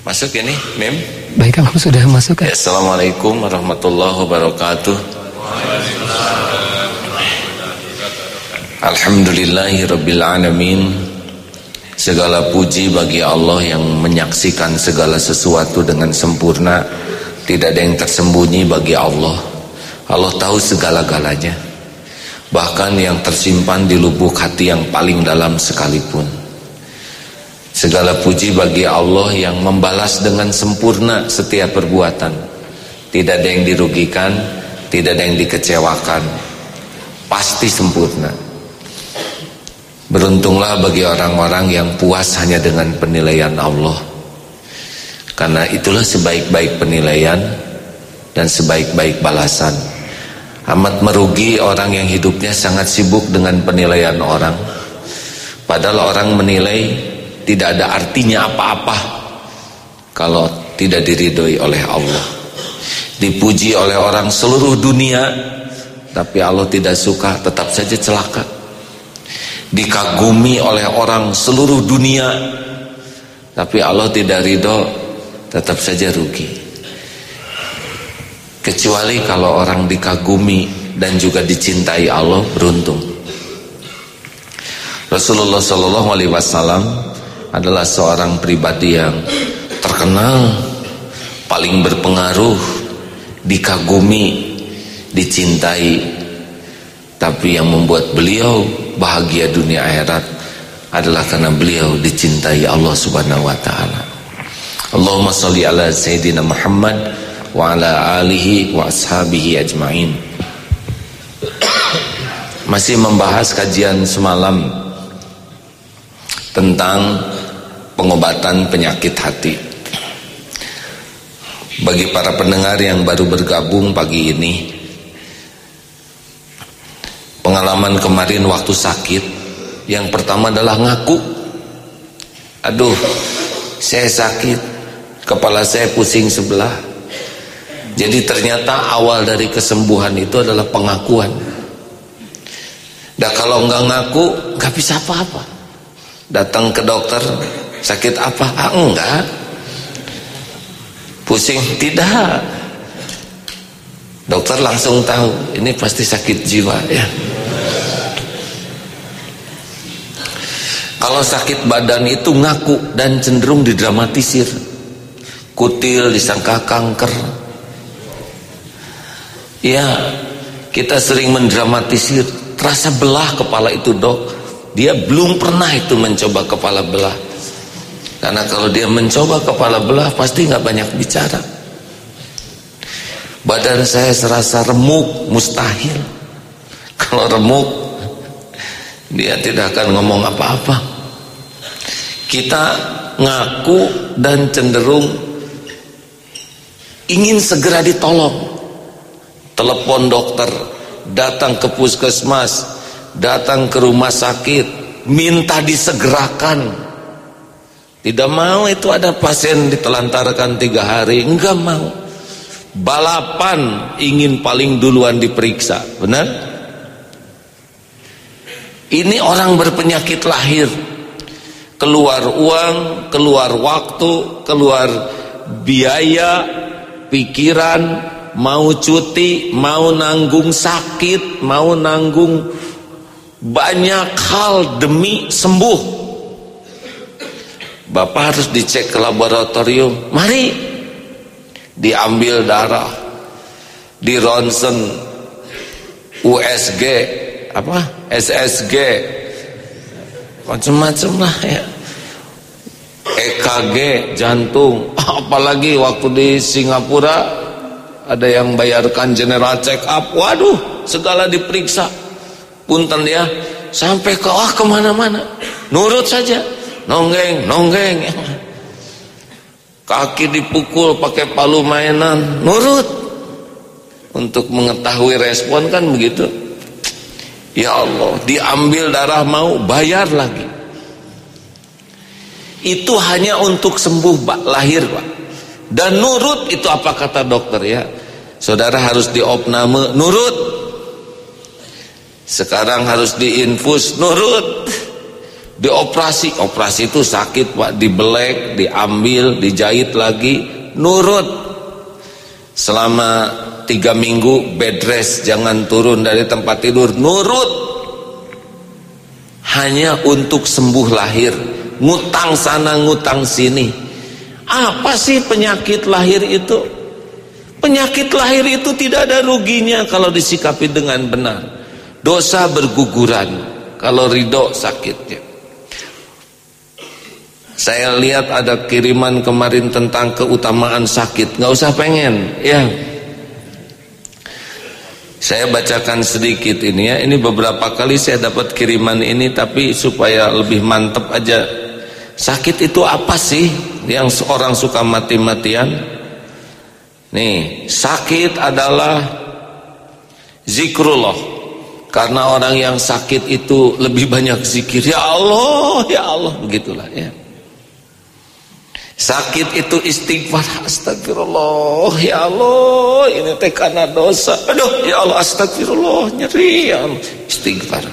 Masuk ya nih, Mim? Baik, kalau sudah masuk. Ya, Assalamualaikum warahmatullahi wabarakatuh. Alhamdulillahi rabbil alamin. Segala puji bagi Allah yang menyaksikan segala sesuatu dengan sempurna. Tidak ada yang tersembunyi bagi Allah. Allah tahu segala-galanya. Bahkan yang tersimpan di lubuk hati yang paling dalam sekalipun. Segala puji bagi Allah yang membalas dengan sempurna setiap perbuatan. Tidak ada yang dirugikan, tidak ada yang dikecewakan. Pasti sempurna. Beruntunglah bagi orang-orang yang puas hanya dengan penilaian Allah Karena itulah sebaik-baik penilaian dan sebaik-baik balasan Amat merugi orang yang hidupnya sangat sibuk dengan penilaian orang Padahal orang menilai tidak ada artinya apa-apa Kalau tidak diridhoi oleh Allah. Dipuji oleh orang seluruh dunia Tapi Allah tidak suka tetap saja celaka. Dikagumi oleh orang seluruh dunia tapi Allah tidak ridho tetap saja rugi. Kecuali kalau orang dikagumi dan juga dicintai Allah beruntung. Rasulullah Shallallahu Alaihi Wasallam adalah seorang pribadi yang terkenal paling berpengaruh dikagumi dicintai tapi yang membuat beliau bahagia dunia akhirat adalah karena beliau dicintai Allah Subhanahu wa taala. Allahumma shalli ala sayyidina Muhammad wa ala alihi wa ashabihi ajmain. Masih membahas kajian semalam tentang pengobatan penyakit hati. Bagi para pendengar yang baru bergabung pagi ini, pengalaman kemarin waktu sakit yang pertama adalah ngaku. Aduh saya sakit kepala saya pusing sebelah. Jadi ternyata awal dari kesembuhan itu adalah pengakuan. Dan kalau enggak ngaku enggak bisa apa-apa. Datang ke dokter sakit apa ah, enggak pusing tidak dokter langsung tahu ini pasti sakit jiwa ya Kalau sakit badan itu ngaku dan cenderung didramatisir. Kutil disangka kanker. Ya, kita sering mendramatisir. Terasa belah kepala itu dok. Dia belum pernah itu mencoba kepala belah. Karena kalau dia mencoba kepala belah pasti nggak banyak bicara. Badan saya serasa remuk, mustahil. Kalau remuk, dia tidak akan ngomong apa-apa kita ngaku dan cenderung ingin segera ditolong telepon dokter datang ke puskesmas datang ke rumah sakit minta disegerakan tidak mau itu ada pasien ditelantarkan tiga hari. Enggak mau. Balapan ingin paling duluan diperiksa. Benar? Ini orang berpenyakit lahir. Keluar uang, keluar waktu, keluar biaya, pikiran, mau cuti, mau nanggung sakit, mau nanggung banyak hal demi sembuh. Bapak harus dicek ke laboratorium. Mari. Diambil darah, di ronsen USG apa? SSG macam-macam lah ya. EKG jantung. Apalagi waktu di Singapura ada yang bayarkan general check up. Waduh segala diperiksa. Punten ya sampai ke wah ke mana-mana. Nurut saja nonggeng nonggeng kaki dipukul pakai palu mainan nurut untuk mengetahui respon kan begitu Ya Allah, diambil darah mau bayar lagi. Itu hanya untuk sembuh Pak, lahir Pak. Dan nurut itu apa kata dokter ya? Saudara harus diopname, nurut. Sekarang harus diinfus, nurut. Dioperasi operasi itu sakit pak. Dibelek diambil dijahit lagi nurut. Selama tiga minggu bed rest jangan turun dari tempat tidur nurut. Hanya untuk sembuh lahir. Ngutang sana ngutang sini. Apa sih penyakit lahir itu? Penyakit lahir itu tidak ada ruginya kalau disikapi dengan benar. Dosa berguguran kalau ridho sakitnya saya lihat ada kiriman kemarin tentang keutamaan sakit. Nggak usah pengen, ya. Saya bacakan sedikit ini ya. Ini beberapa kali saya dapat kiriman ini, tapi supaya lebih mantep aja. Sakit itu apa sih yang seorang suka mati-matian? Nih, sakit adalah zikrullah. Karena orang yang sakit itu lebih banyak zikir. Ya Allah, ya Allah, begitulah ya. Sakit itu istighfar. Astagfirullah Ya Allah Ini teh karena dosa. Aduh ya Allah astagfirullah Nyeri ya Allah. Istighfar.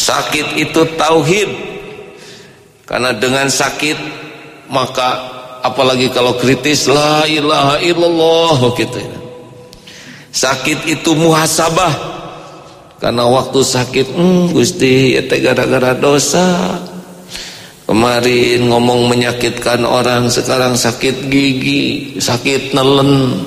Sakit itu tauhid. Karena dengan sakit Maka Apalagi kalau kritis La ilaha illallah gitu ya. Sakit itu muhasabah. Karena waktu sakit hmm, Gusti ya gara-gara dosa Kemarin ngomong menyakitkan orang Sekarang sakit gigi Sakit nelen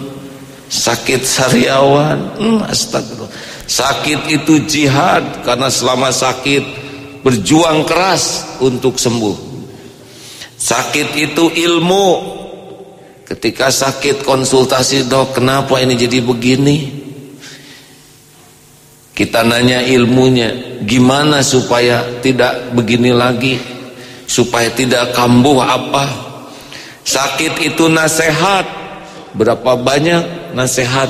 Sakit sariawan. Hmm, Astagfirullah. Sakit itu jihad Karena selama sakit Berjuang keras untuk sembuh. Sakit itu ilmu. Ketika sakit konsultasi dok Kenapa ini jadi begini? Kita nanya ilmunya Gimana supaya tidak begini lagi supaya tidak kambuh apa. Sakit itu nasihat. Berapa banyak nasihat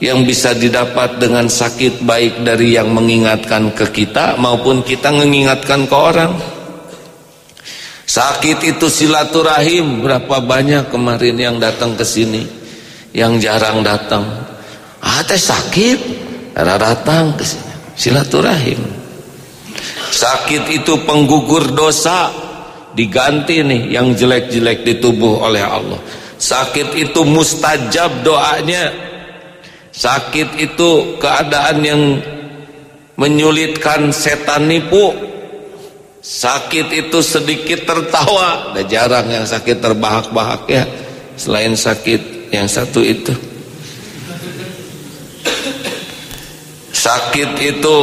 yang bisa didapat dengan sakit baik dari yang mengingatkan ke kita maupun kita mengingatkan ke orang. Sakit itu silaturahim. Berapa banyak kemarin yang datang ke sini yang jarang datang. Ah teh sakit. Datang ke sini. Silaturahim Sakit itu penggugur dosa. Diganti nih yang jelek-jelek di tubuh oleh Allah. Sakit itu mustajab doanya. Sakit itu keadaan yang menyulitkan setan nipu. Sakit itu sedikit tertawa. Ada jarang yang sakit terbahak-bahak ya. Selain sakit yang satu itu. Sakit itu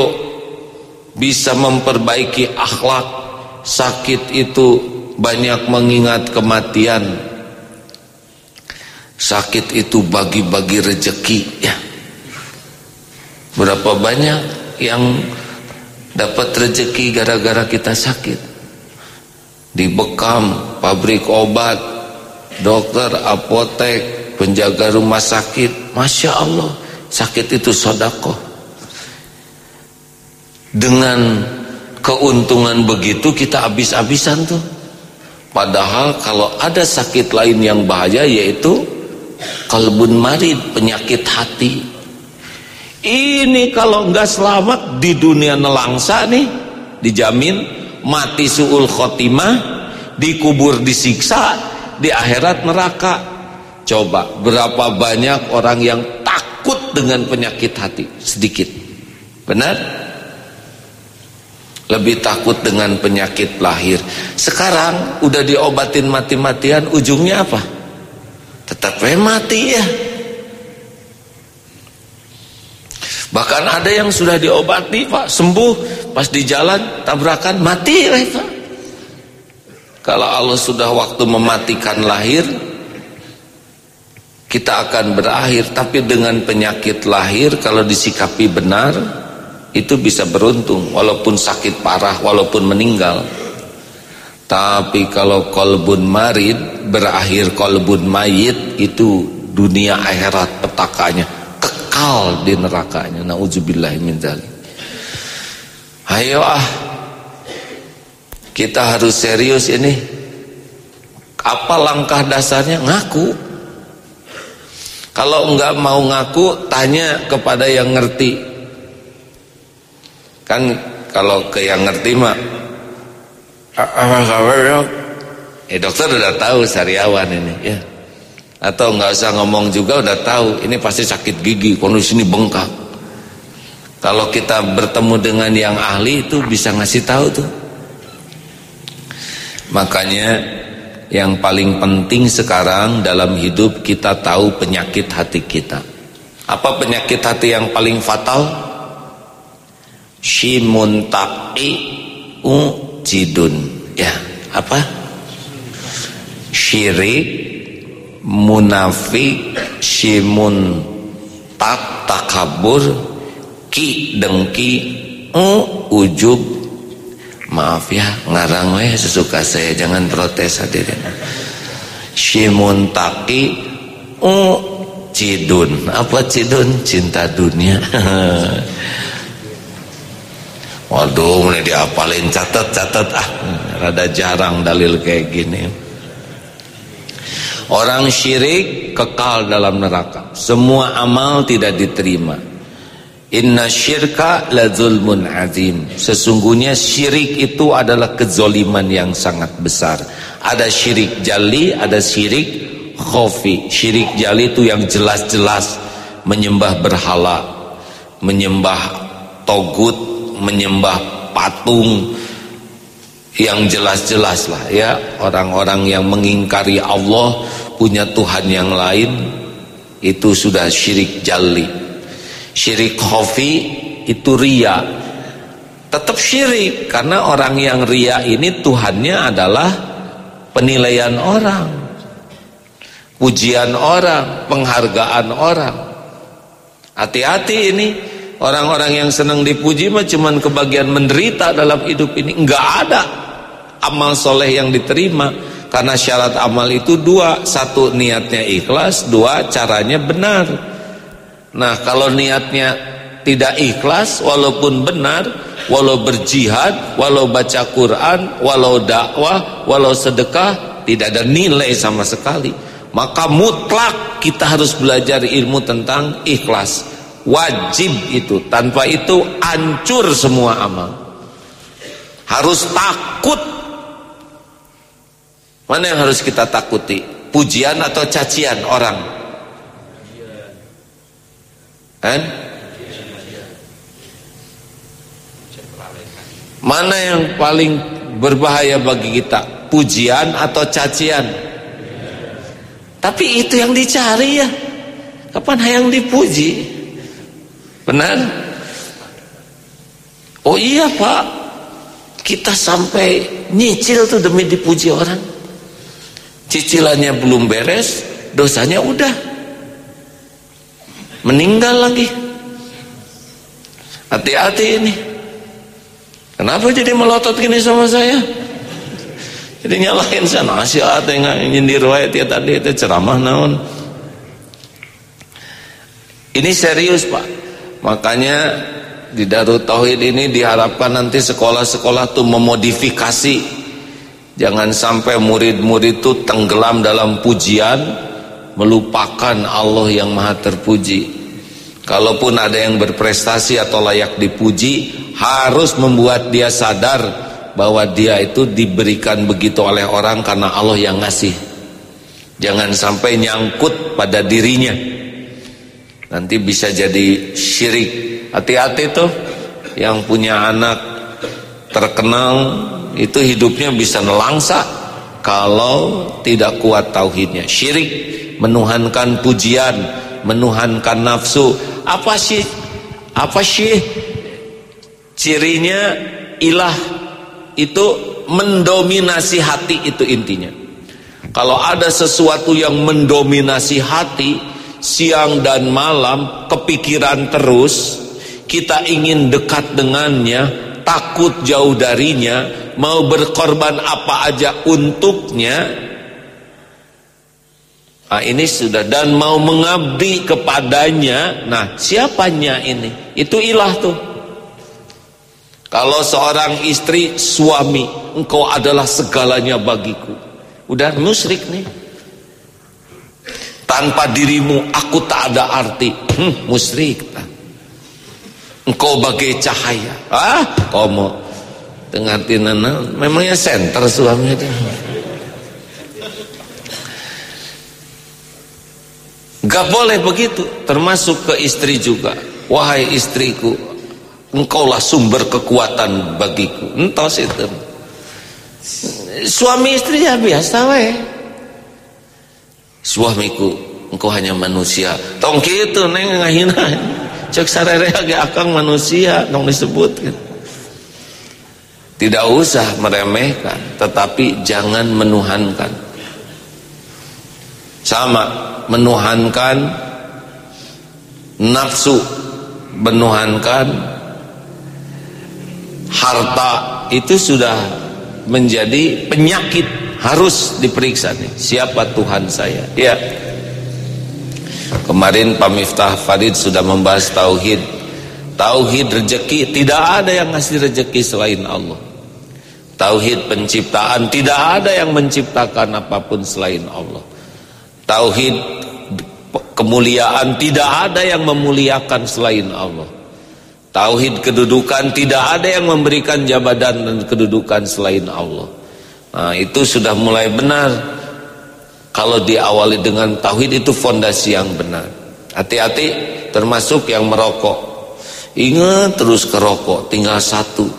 bisa memperbaiki akhlak. Sakit itu banyak mengingat kematian. Sakit itu bagi-bagi rejeki ya. Berapa banyak yang dapat rejeki gara-gara kita sakit? Dibekam pabrik obat dokter apotek penjaga rumah sakit. Masya Allah sakit itu sodakoh dengan keuntungan begitu kita habis-habisan tuh. Padahal kalau ada sakit lain yang bahaya yaitu kalbun marid penyakit hati. Ini kalau enggak selamat di dunia nelangsa nih dijamin mati suul khotimah dikubur disiksa di akhirat neraka. Coba berapa banyak orang yang takut dengan penyakit hati? Sedikit. Benar lebih takut dengan penyakit lahir. Sekarang udah diobatin mati-matian ujungnya apa? Tetap mati ya. Bahkan ada yang sudah diobati pak sembuh pas di jalan tabrakan mati pak. Kalau Allah sudah waktu mematikan lahir kita akan berakhir. Tapi dengan penyakit lahir kalau disikapi benar itu bisa beruntung walaupun sakit parah walaupun meninggal. Tapi kalau kolbun marid berakhir kolbun mayit itu dunia akhirat petakanya kekal di nerakanya. Nauzubillah min dzalik. Ayo ah kita harus serius ini. Apa langkah dasarnya? Ngaku. Kalau enggak mau ngaku tanya kepada yang ngerti Kan kalau ke yang ngerti mah Apa kabar dok? Eh dokter udah tahu sariawan ini ya. Atau nggak usah ngomong juga udah tahu ini pasti sakit gigi, kondisi ini bengkak. Kalau kita bertemu dengan yang ahli itu bisa ngasih tahu tuh. Makanya yang paling penting sekarang dalam hidup kita tahu penyakit hati kita. Apa penyakit hati yang paling fatal? Shimun ta'i ujidun. Ya, apa? Syirik munafik shimun tak takabur ki dengki u ujub. Maaf ya ngarang weh sesuka saya. Jangan protes hadirin. Shimun taki u cidun apa cidun? Cinta dunia waduh ini diapalin catat catat ah rada jarang dalil kayak gini Orang syirik kekal dalam neraka. Semua amal tidak diterima. Inna syirka la zulmun azim. Sesungguhnya syirik itu adalah kezoliman yang sangat besar. Ada syirik jali, ada syirik khofi. Syirik jali itu yang jelas-jelas menyembah berhala, menyembah togut, menyembah patung, yang jelas-jelas lah ya. Orang-orang yang mengingkari Allah punya Tuhan yang lain itu sudah syirik jali. Syirik khafi itu ria. Tetap syirik karena orang yang ria ini Tuhannya adalah penilaian orang pujian orang penghargaan orang. Hati-hati ini orang-orang yang senang dipuji mah cuman kebagian menderita dalam hidup ini. Enggak ada amal soleh yang diterima. Karena syarat amal itu dua. Satu niatnya ikhlas. Dua caranya benar. Nah kalau niatnya tidak ikhlas walaupun benar walau berjihad walau baca Quran walau dakwah walau sedekah tidak ada nilai sama sekali. Maka mutlak kita harus belajar ilmu tentang ikhlas wajib itu tanpa itu hancur semua amal harus takut Mana yang harus kita takuti? Pujian atau cacian orang? Kan? Mana yang paling berbahaya bagi kita? Pujian atau cacian? Tapi itu yang dicari ya. Kapan yang dipuji? Benar? Oh iya pak, kita sampai nyicil tuh demi dipuji orang. Cicilannya belum beres dosanya udah. Meninggal lagi. Hati-hati ini. Kenapa jadi melotot gini sama saya? Jadi nyalahin saya nasihat yang nyindir ya tadi itu ceramah naon. Ini serius pak makanya di Darut Tauhid ini diharapkan nanti sekolah-sekolah tuh memodifikasi. Jangan sampai murid-murid itu tenggelam dalam pujian Melupakan Allah yang maha terpuji. Kalaupun ada yang berprestasi atau layak dipuji Harus membuat dia sadar Bahwa dia itu diberikan begitu oleh orang Karena Allah yang ngasih. Jangan sampai nyangkut pada dirinya Nanti bisa jadi syirik. Hati-hati tuh Yang punya anak terkenal itu hidupnya bisa nelangsa kalau tidak kuat tauhidnya. Syirik menuhankan pujian menuhankan nafsu. Apa sih apa sih cirinya ilah itu mendominasi hati itu intinya? Kalau ada sesuatu yang mendominasi hati siang dan malam kepikiran terus kita ingin dekat dengannya takut jauh darinya mau berkorban apa aja untuknya. Nah, ini sudah dan mau mengabdi kepadanya. Nah siapanya ini? Itu ilah tuh. Kalau seorang istri suami engkau adalah segalanya bagiku. Udah musyrik nih tanpa dirimu aku tak ada arti. Hmm, musyrik. Engkau bagai cahaya. Ah komo tengah tinana memangnya center suami itu? Gak boleh begitu. Termasuk ke istri juga. Wahai istriku engkaulah sumber kekuatan bagiku. Entos itu suami istri ya biasa weh suamiku engkau hanya manusia. Tong gitu neng ngahina cek sarere lagi akang manusia tong disebut. Tidak usah meremehkan tetapi jangan menuhankan. Sama menuhankan nafsu menuhankan harta itu sudah menjadi penyakit harus diperiksa nih siapa Tuhan saya? Ya. Kemarin Pak Miftah Farid sudah membahas tauhid. Tauhid rezeki tidak ada yang ngasih rezeki selain Allah. Tauhid penciptaan tidak ada yang menciptakan apa pun selain Allah. Tauhid kemuliaan tidak ada yang memuliakan selain Allah. Tauhid kedudukan tidak ada yang memberikan jabatan dan kedudukan selain Allah. Nah, itu sudah mulai benar. Kalau diawali dengan tauhid itu fondasi yang benar. Hati-hati termasuk yang merokok. Ingat terus ke rokok, tinggal satu.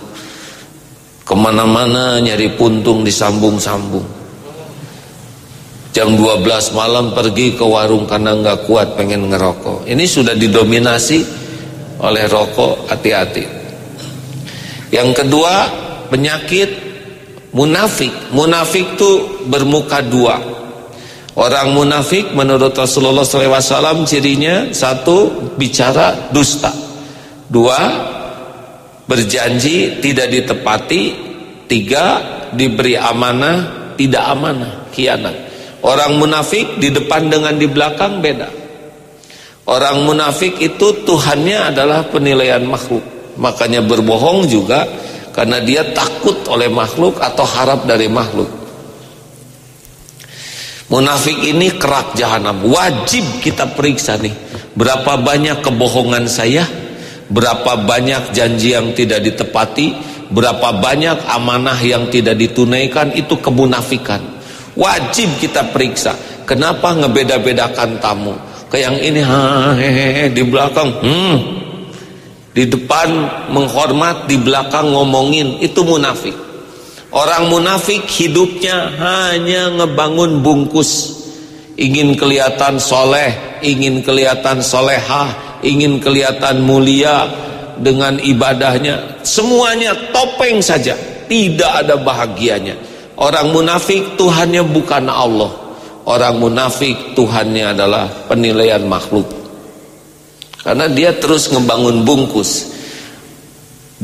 Ke mana-mana nyari puntung disambung-sambung. Jam 12 malam pergi ke warung karena nggak kuat pengen ngerokok. Ini sudah didominasi oleh rokok hati-hati yang kedua penyakit munafik. Munafik itu bermuka dua. Orang munafik menurut Rasulullah SAW cirinya satu bicara dusta. Dua berjanji tidak ditepati. Tiga diberi amanah tidak amanah kianat orang munafik di depan dengan di belakang beda. Orang munafik itu Tuhannya adalah penilaian makhluk. Makanya berbohong juga karena dia takut oleh makhluk atau harap dari makhluk. Munafik ini kerak jahanam. Wajib kita periksa nih. Berapa banyak kebohongan saya? Berapa banyak janji yang tidak ditepati? Berapa banyak amanah yang tidak ditunaikan? Itu kemunafikan. Wajib kita periksa. Kenapa ngebeda-bedakan tamu? ke yang ini ha, he, di belakang hmm, di depan menghormat di belakang ngomongin. Itu munafik. Orang munafik hidupnya hanya ngebangun bungkus. Ingin kelihatan soleh ingin kelihatan solehah ingin kelihatan mulia dengan ibadahnya. Semuanya topeng saja. Tidak ada bahagianya. Orang munafik Tuhannya bukan Allah. Orang munafik Tuhannya adalah penilaian makhluk karena dia terus ngebangun bungkus.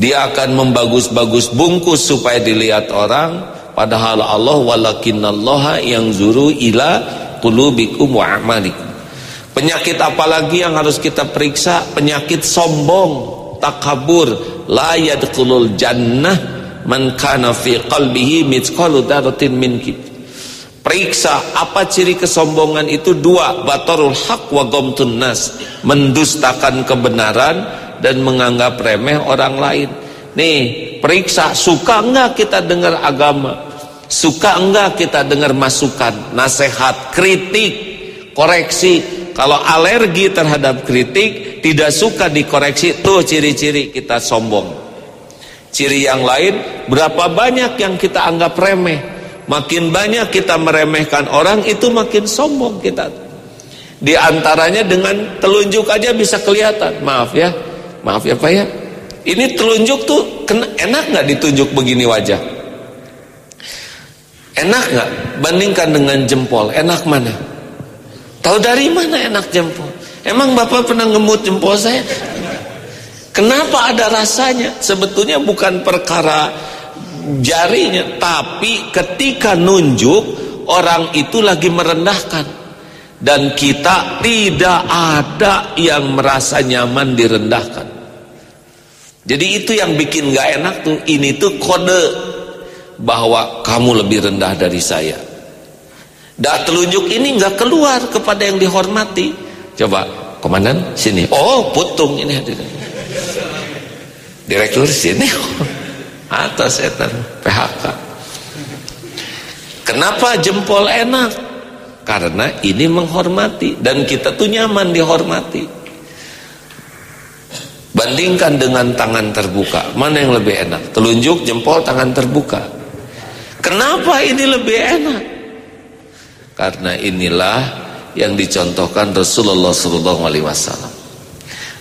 Dia akan membagus-bagus bungkus supaya dilihat orang. Padahal Allah walakinallaha yang zuru ila qulubikum wa amalikum. Penyakit apalagi yang harus kita periksa? Penyakit sombong takabur. La yadkhulul jannah man kana fi qalbihi dzarratin min Periksa apa ciri kesombongan itu. Dua Batarul haq wa gomtun nas. Mendustakan kebenaran Dan menganggap remeh orang lain. Nih periksa Suka enggak kita dengar agama? Suka enggak kita dengar masukan Nasihat, kritik Koreksi? Kalau alergi terhadap kritik Tidak suka dikoreksi Tuh ciri-ciri kita sombong. Ciri yang lain Berapa banyak yang kita anggap remeh Makin banyak kita meremehkan orang itu makin sombong kita. Di antaranya dengan telunjuk aja bisa kelihatan. Maaf ya. Maaf ya Pak ya. Ini telunjuk tuh enak nggak ditunjuk begini wajah? Enak nggak? Bandingkan dengan jempol, enak mana? Tahu dari mana enak jempol? Emang Bapak pernah ngemut jempol saya? Kenapa ada rasanya? Sebetulnya bukan perkara jarinya. Tapi ketika nunjuk orang itu lagi merendahkan. Dan kita tidak ada yang merasa nyaman direndahkan. Jadi itu yang bikin gak enak tuh. Ini tuh kode bahwa kamu lebih rendah dari saya. Dan telunjuk ini nggak keluar kepada yang dihormati. Coba komandan sini. Oh putung ini hadirin. Direktur sini atas etan PHK kenapa jempol enak? Karena ini menghormati dan kita tuh nyaman dihormati. Bandingkan dengan tangan terbuka mana yang lebih enak? Telunjuk jempol tangan terbuka. Kenapa ini lebih enak? Karena inilah yang dicontohkan Rasulullah Sallallahu Alaihi Wasallam.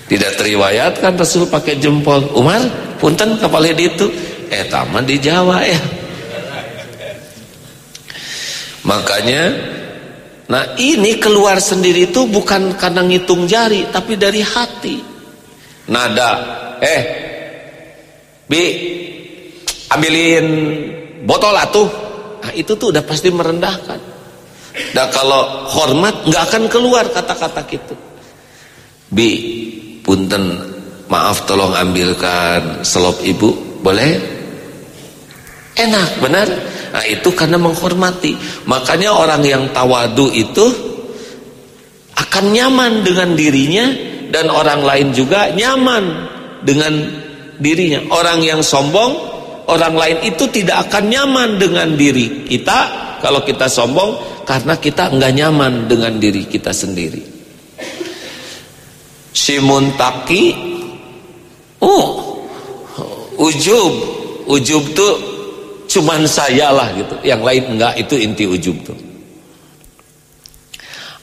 Tidak teriwayatkan Rasul pakai jempol. Umar punten kapal itu eh taman di Jawa ya. Makanya nah ini keluar sendiri itu bukan karena ngitung jari tapi dari hati. Nada. Eh bi ambilin botol atuh. Nah itu tuh udah pasti merendahkan. Dan kalau hormat nggak akan keluar kata-kata gitu. Bi punten maaf tolong ambilkan selop ibu boleh enak benar? Nah itu karena menghormati. Makanya orang yang tawadu itu akan nyaman dengan dirinya dan orang lain juga nyaman dengan dirinya. Orang yang sombong orang lain itu tidak akan nyaman dengan diri kita kalau kita sombong karena kita enggak nyaman dengan diri kita sendiri. Si muntaki oh ujub. Ujub tuh cuman saya lah gitu. Yang lain enggak itu inti ujub tuh.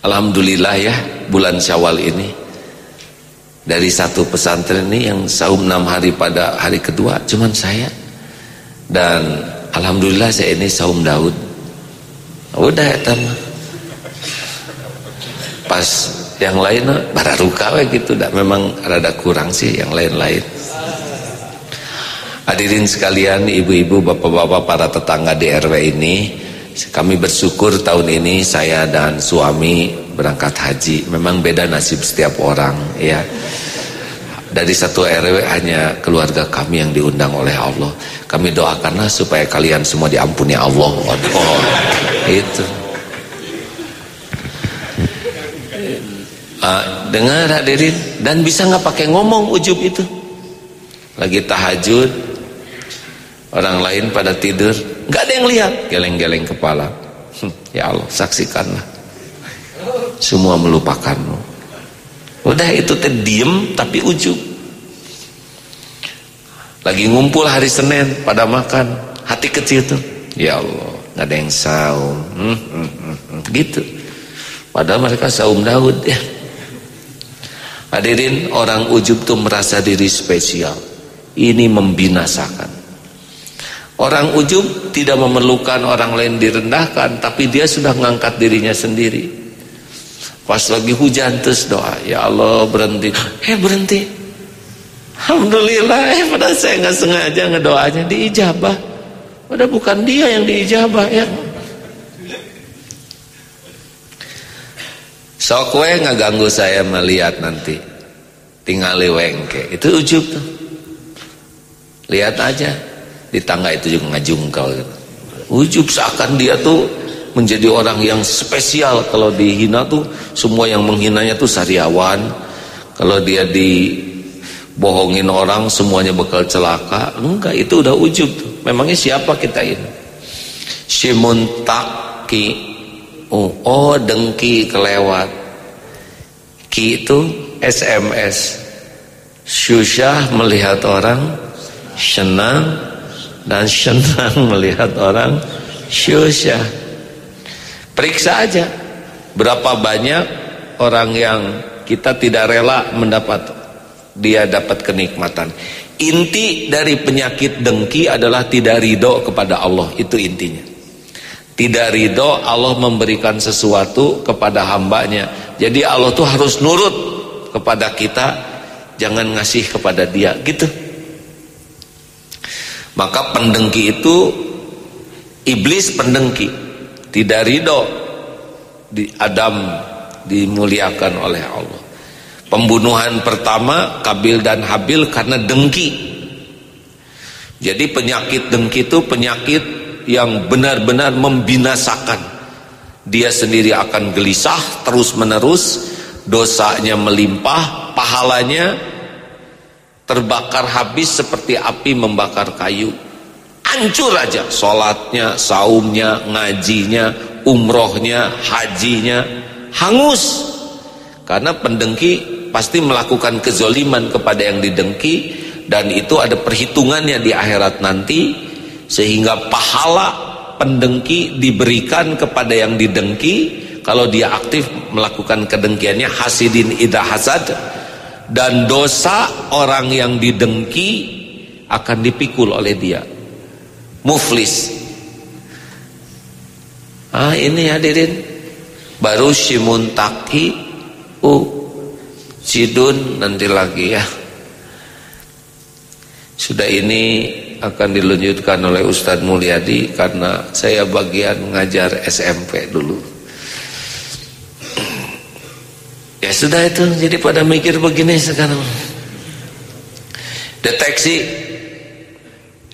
Alhamdulillah ya bulan syawal ini. Dari satu pesantren ini yang saum enam hari pada hari kedua cuman saya. Dan Alhamdulillah saya ini saum Daud. Udah ya pas yang lain bararuka we gitu. Dah memang rada kurang sih yang lain-lain hadirin sekalian ibu-ibu bapak-bapak para tetangga di RW ini kami bersyukur tahun ini saya dan suami berangkat haji. Memang beda nasib setiap orang ya. Dari satu RW hanya keluarga kami yang diundang oleh Allah. Kami doakanlah supaya kalian semua diampuni Allah. Oh, itu. Uh, dengar hadirin dan bisa nggak pakai ngomong ujub itu? Lagi tahajud orang lain pada tidur nggak ada yang lihat. Geleng-geleng kepala. Hm, ya Allah saksikanlah. Semua melupakanmu. Udah itu teh tapi ujub. Lagi ngumpul hari Senin pada makan. Hati kecil tuh. Ya Allah nggak ada yang saum. Hmm, hmm, hmm. gitu. Padahal mereka saum Daud. Ya Hadirin orang ujub tuh merasa diri spesial. Ini membinasakan. Orang ujub tidak memerlukan orang lain direndahkan, tapi dia sudah mengangkat dirinya sendiri. Pas lagi hujan terus doa, ya Allah berhenti. Eh berhenti. Alhamdulillah, eh pada saya nggak sengaja ngedoanya diijabah. Padahal bukan dia yang diijabah ya. Sok we ngaganggu saya melihat nanti. Tinggal wengke. Itu ujub tuh. Lihat aja. Di tangga itu juga ngajungkal. Ujub seakan dia tuh menjadi orang yang spesial. Kalau dihina tuh semua yang menghinanya tuh sariawan. Kalau dia dibohongin orang semuanya bakal celaka. Enggak, itu udah ujub tuh. Memangnya siapa kita ini? Simuntaki Oh, oh dengki kelewat. Ki itu SMS. Susah melihat orang senang dan senang melihat orang susah. Periksa aja berapa banyak orang yang kita tidak rela mendapat dia dapat kenikmatan. Inti dari penyakit dengki adalah tidak ridho kepada Allah, itu intinya. Tidak ridho Allah memberikan sesuatu kepada hambanya. Jadi Allah tuh harus nurut kepada kita, jangan ngasih kepada dia, gitu. Maka pendengki itu iblis pendengki, tidak ridho di Adam dimuliakan oleh Allah. Pembunuhan pertama Kabil dan Habil karena dengki. Jadi penyakit dengki itu penyakit yang benar-benar membinasakan dia sendiri akan gelisah terus menerus dosanya melimpah pahalanya terbakar habis seperti api membakar kayu. Hancur aja sholatnya saumnya ngajinya umrohnya hajinya. Hangus. Karena pendengki pasti melakukan kezoliman kepada yang didengki dan itu ada perhitungannya di akhirat nanti sehingga pahala pendengki diberikan kepada yang didengki. Kalau dia aktif melakukan kedengkiannya hasidin idha hasad dan dosa orang yang didengki akan dipikul oleh dia. Muflis. Ah ini hadirin. Baru shimuntaki u sidun nanti lagi ya. Sudah ini akan dilanjutkan oleh Ustadz Mulyadi karena saya bagian ngajar SMP dulu Ya sudah itu jadi pada mikir begini sekarang. Deteksi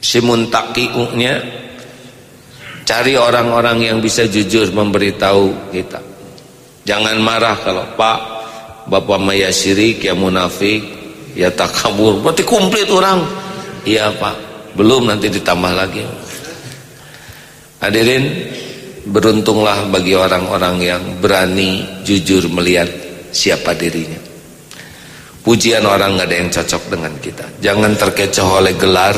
si muntakiunya cari orang-orang yang bisa jujur memberitahu kita. Jangan marah kalau Pak Bapak Maya syirik ya munafik ya takabur berarti komplit orang. Iya Pak, belum nanti ditambah lagi. Hadirin beruntunglah bagi orang-orang yang berani jujur melihat siapa dirinya. Pujian orang nggak ada yang cocok dengan kita. Jangan terkecoh oleh gelar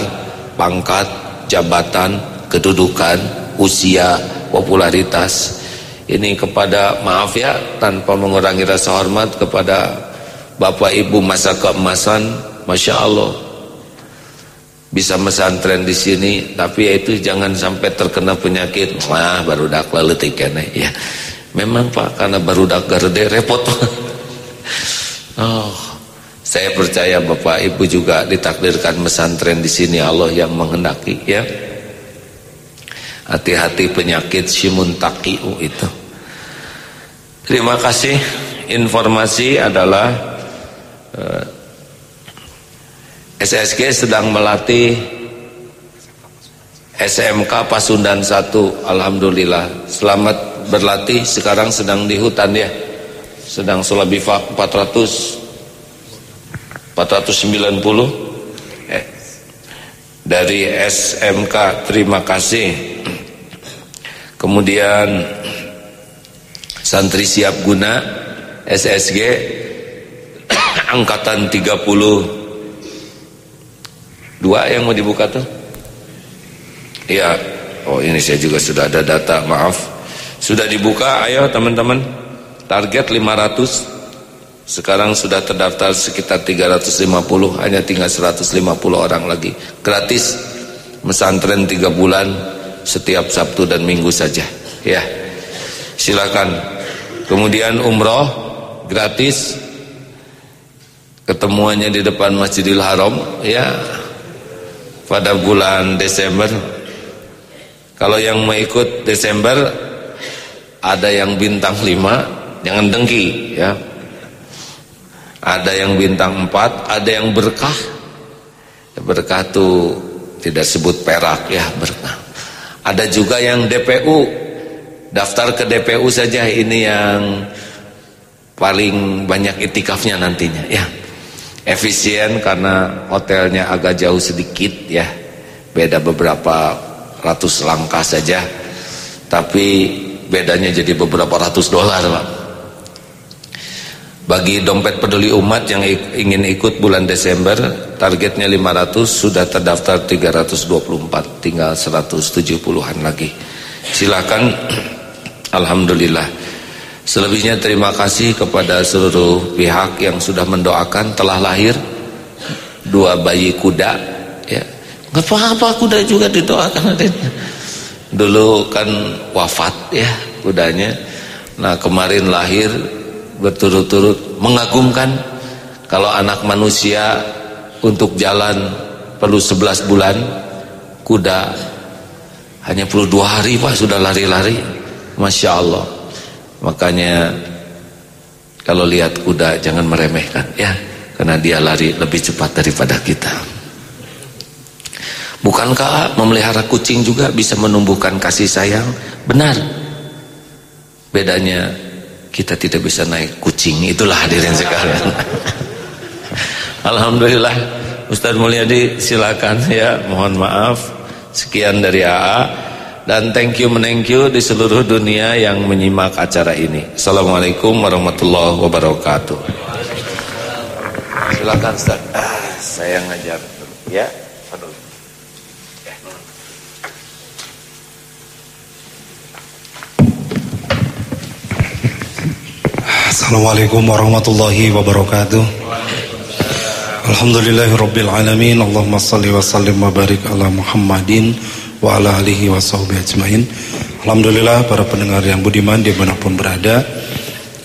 pangkat jabatan kedudukan usia popularitas. Ini kepada maaf ya tanpa mengurangi rasa hormat kepada bapak ibu masa keemasan masya Allah. Bisa mesantren di sini tapi ya itu jangan sampai terkena penyakit. Wah baru dak leletik ya Memang Pak karena baru gerde repot. oh, saya percaya Bapak Ibu juga ditakdirkan mesantren di sini Allah yang menghendaki ya. Hati-hati penyakit shimuntakiu itu. Terima kasih. Informasi adalah eh, SSG sedang melatih SMK Pasundan 1 Alhamdulillah Selamat berlatih sekarang sedang di hutan ya. Sedang Sulabifak 400 490 eh, dari SMK terima kasih. Kemudian santri siap guna SSG angkatan 30 dua yang mau dibuka tuh? Iya. Oh ini saya juga sudah ada data maaf sudah dibuka? Ayo teman-teman. Target 500 Sekarang sudah terdaftar sekitar 350 Hanya tinggal 150 orang lagi. Gratis. Mesantren 3 bulan Setiap Sabtu dan Minggu saja. Ya. Silakan. Kemudian umroh Gratis. Ketemuannya di depan Masjidil Haram Ya. Pada bulan Desember. Kalau yang mau ikut Desember ada yang bintang lima jangan dengki ya. Ada yang bintang empat ada yang berkah. Berkah itu tidak sebut perak ya berkah. Ada juga yang DPU daftar ke DPU saja ini yang paling banyak itikafnya nantinya ya. Efisien karena hotelnya agak jauh sedikit ya. Beda beberapa ratus langkah saja. Tapi bedanya jadi beberapa ratus dolar Pak. Bagi dompet peduli umat yang ingin ikut bulan Desember targetnya 500 sudah terdaftar 324 tinggal 170-an lagi. Silakan. Alhamdulillah. Selebihnya terima kasih kepada seluruh pihak yang sudah mendoakan telah lahir. Dua bayi kuda ya. Nggak apa-apa kuda juga didoakan adanya dulu kan wafat ya kudanya. Nah kemarin lahir berturut-turut mengagumkan kalau anak manusia untuk jalan perlu 11 bulan kuda hanya perlu dua hari pak sudah lari-lari. Masya Allah. Makanya kalau lihat kuda jangan meremehkan ya karena dia lari lebih cepat daripada kita Bukankah memelihara kucing juga bisa menumbuhkan kasih sayang? Benar. Bedanya kita tidak bisa naik kucing. Itulah hadirin sekalian. Alhamdulillah Ustaz Mulyadi silakan ya. Mohon maaf Sekian dari AA dan thank you thank you di seluruh dunia yang menyimak acara ini. Assalamualaikum warahmatullahi wabarakatuh. Silakan Ustaz. Ah, saya ngajar. Ya, Assalamualaikum warahmatullahi wabarakatuh. Alhamdulillahirabbil alamin. Allahumma salli wa sallim wa barik ala Muhammadin wa ala alihi wa sahbihi ajmain. Alhamdulillah para pendengar yang budiman di mana pun berada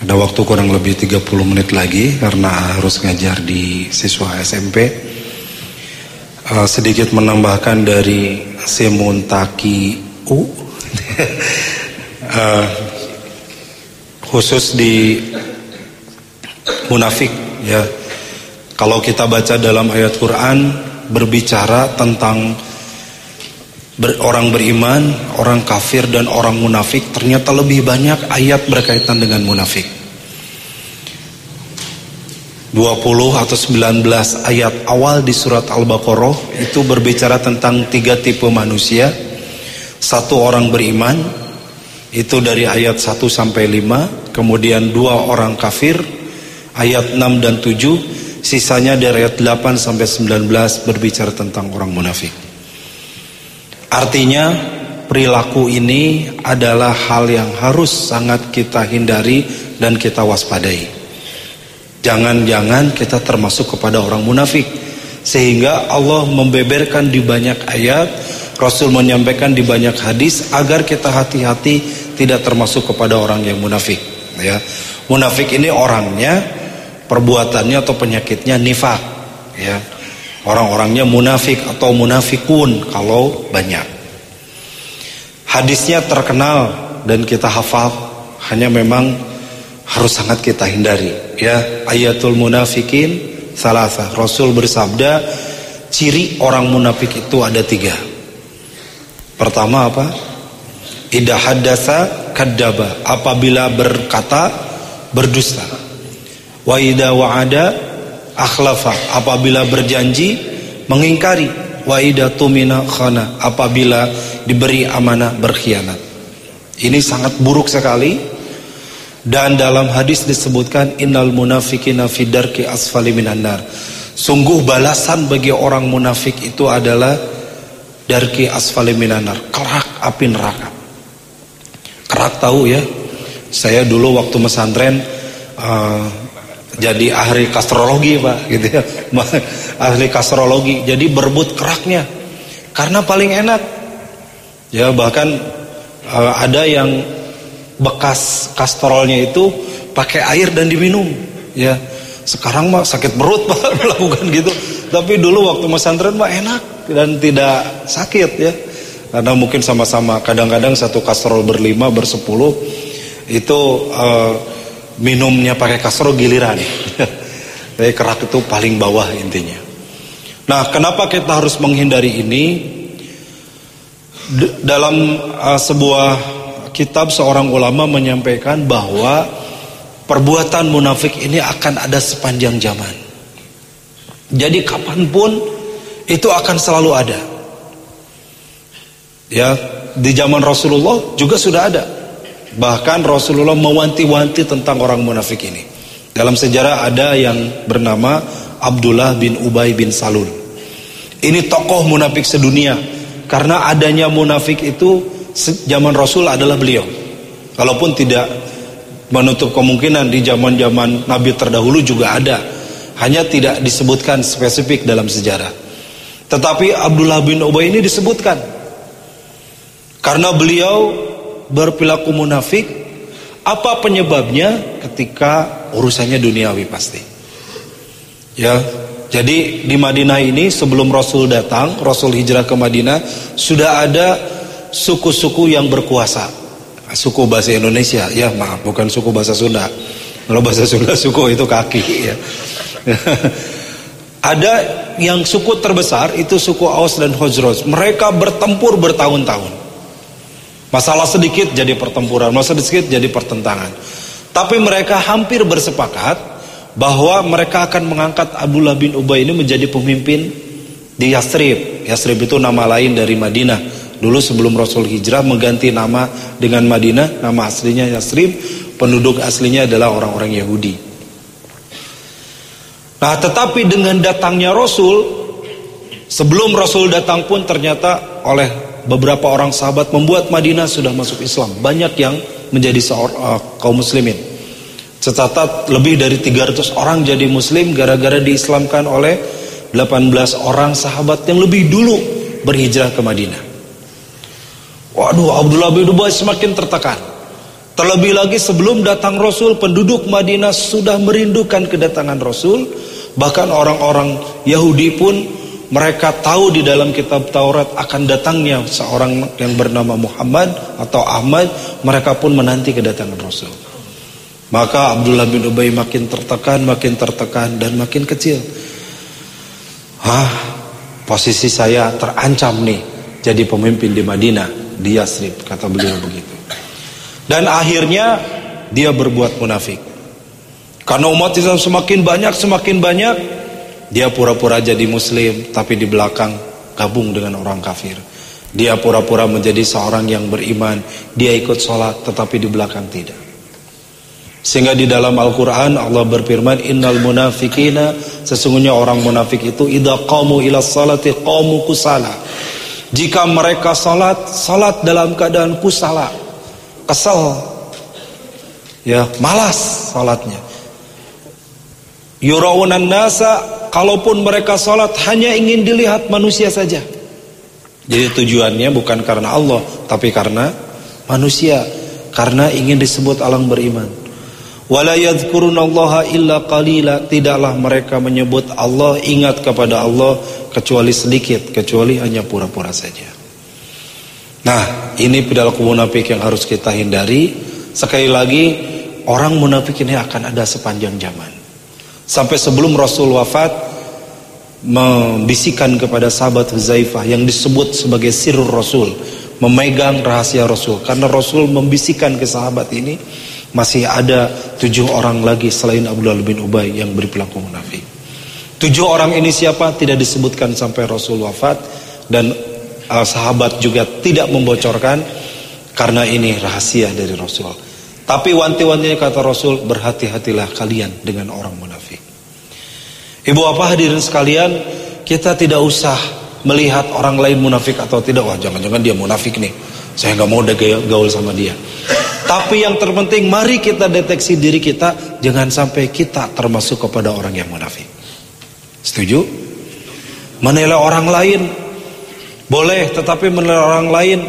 Ada waktu kurang lebih 30 menit lagi Karena harus ngajar di siswa SMP uh, Sedikit menambahkan dari Semuntaki U. Uh, Khusus di munafik ya kalau kita baca dalam ayat Quran berbicara tentang ber, orang beriman, orang kafir dan orang munafik, ternyata lebih banyak ayat berkaitan dengan munafik. 20 atau 19 ayat awal di surat Al-Baqarah itu berbicara tentang tiga tipe manusia. Satu orang beriman, itu dari ayat 1 sampai 5, kemudian dua orang kafir, ayat 6 dan 7, Sisanya dari ayat 8 sampai 19 berbicara tentang orang munafik. Artinya perilaku ini adalah hal yang harus sangat kita hindari dan kita waspadai. Jangan-jangan kita termasuk kepada orang munafik. Sehingga Allah membeberkan di banyak ayat, Rasul menyampaikan di banyak hadis agar kita hati-hati tidak termasuk kepada orang yang munafik. Ya, munafik ini orangnya perbuatannya atau penyakitnya nifak ya. Orang-orangnya munafik atau munafikun kalau banyak. Hadisnya terkenal dan kita hafal hanya memang harus sangat kita hindari ya. Ayatul munafikin salasa. Rasul bersabda ciri orang munafik itu ada tiga. Pertama apa idah hadasa kadaba apabila berkata berdusta. Wa idza wa'ada akhlafa. Apabila berjanji mengingkari. Wa idza tumina khana. Apabila diberi amanah berkhianat. Ini sangat buruk sekali. Dan dalam hadis disebutkan innal munafiqina fi darki asfali minan. Sungguh balasan bagi orang munafik itu adalah darki asfali minan kerak api neraka. Kerak tahu ya. Saya dulu waktu mesantren uh, jadi ahli kastrologi pak gitu ya. Ahli kastrologi. Jadi berebut keraknya. Karena paling enak. Ya bahkan uh, ada yang bekas kastrolnya itu pakai air dan diminum. Ya sekarang mah sakit perut pak melakukan gitu. Tapi dulu waktu pesantren mah enak dan tidak sakit ya karena mungkin sama-sama kadang-kadang satu kastrol berlima bersepuluh itu uh, minumnya pakai kasro giliran. Jadi kerak itu paling bawah intinya. Nah, kenapa kita harus menghindari ini? D dalam uh, sebuah kitab seorang ulama menyampaikan bahwa perbuatan munafik ini akan ada sepanjang zaman. Jadi kapan pun itu akan selalu ada. Ya, di zaman Rasulullah juga sudah ada. Bahkan Rasulullah mewanti-wanti tentang orang munafik ini. Dalam sejarah ada yang bernama Abdullah bin Ubay bin Salul. Ini tokoh munafik sedunia. Karena adanya munafik itu zaman Rasul adalah beliau. Kalaupun tidak menutup kemungkinan di zaman-zaman Nabi terdahulu juga ada. Hanya tidak disebutkan spesifik dalam sejarah. Tetapi Abdullah bin Ubay ini disebutkan. Karena beliau berperilaku munafik apa penyebabnya? Ketika urusannya duniawi pasti. Ya jadi di Madinah ini sebelum Rasul datang Rasul hijrah ke Madinah sudah ada suku-suku yang berkuasa. Suku bahasa Indonesia ya maaf bukan suku bahasa Sunda. Kalau bahasa Sunda suku itu kaki ya. Ada yang suku terbesar itu suku Aus dan Khosrow mereka bertempur bertahun-tahun Masalah sedikit jadi pertempuran, masalah sedikit jadi pertentangan. Tapi mereka hampir bersepakat bahwa mereka akan mengangkat Abdullah bin Ubay ini menjadi pemimpin di Yastrib. Yasrib itu nama lain dari Madinah. Dulu sebelum Rasul hijrah mengganti nama dengan Madinah, nama aslinya Yasrib, penduduk aslinya adalah orang-orang Yahudi. Nah, tetapi dengan datangnya Rasul, sebelum Rasul datang pun ternyata oleh beberapa orang sahabat membuat Madinah sudah masuk Islam. Banyak yang menjadi uh, kaum muslimin. Tercatat lebih dari 300 orang jadi muslim gara-gara diislamkan oleh 18 orang sahabat yang lebih dulu berhijrah ke Madinah. Waduh, Abdullah bin Ubay semakin tertekan. Terlebih lagi sebelum datang Rasul, penduduk Madinah sudah merindukan kedatangan Rasul. Bahkan orang-orang Yahudi pun mereka tahu di dalam kitab Taurat akan datangnya seorang yang bernama Muhammad atau Ahmad. Mereka pun menanti kedatangan Rasul. Maka Abdullah bin Ubay makin tertekan, makin tertekan dan makin kecil. Hah, posisi saya terancam nih jadi pemimpin di Madinah di Yasrib kata beliau begitu dan akhirnya dia berbuat munafik karena umat Islam semakin banyak semakin banyak dia pura-pura jadi muslim tapi di belakang gabung dengan orang kafir. Dia pura-pura menjadi seorang yang beriman. Dia ikut sholat tetapi di belakang tidak. Sehingga di dalam Al-Quran Allah berfirman Innal munafikina Sesungguhnya orang munafik itu Ida qamu ila salati qamu kusala. Jika mereka salat, salat dalam keadaan kusala, kesal, ya malas salatnya. Yurawunan nasa, kalaupun mereka salat hanya ingin dilihat manusia saja. Jadi tujuannya bukan karena Allah, tapi karena manusia, karena ingin disebut alang beriman. Wala illa qalila Tidaklah mereka menyebut Allah Ingat kepada Allah Kecuali sedikit Kecuali hanya pura-pura saja Nah ini perilaku munafik yang harus kita hindari Sekali lagi Orang munafik ini akan ada sepanjang zaman Sampai sebelum Rasul wafat Membisikkan kepada sahabat Huzaifah Yang disebut sebagai sirur Rasul Memegang rahasia Rasul Karena Rasul membisikkan ke sahabat ini masih ada tujuh orang lagi selain Abdullah bin Ubay yang berperilaku munafik. Tujuh orang ini siapa tidak disebutkan sampai Rasul wafat dan uh, sahabat juga tidak membocorkan karena ini rahasia dari Rasul. Tapi wanti-wantinya kata Rasul berhati-hatilah kalian dengan orang munafik. Ibu apa hadirin sekalian, kita tidak usah melihat orang lain munafik atau tidak. Wah jangan-jangan dia munafik nih. Saya nggak mau gaul sama dia. Tapi yang terpenting mari kita deteksi diri kita jangan sampai kita termasuk kepada orang yang munafik. Setuju? Menilai orang lain boleh, tetapi menilai orang lain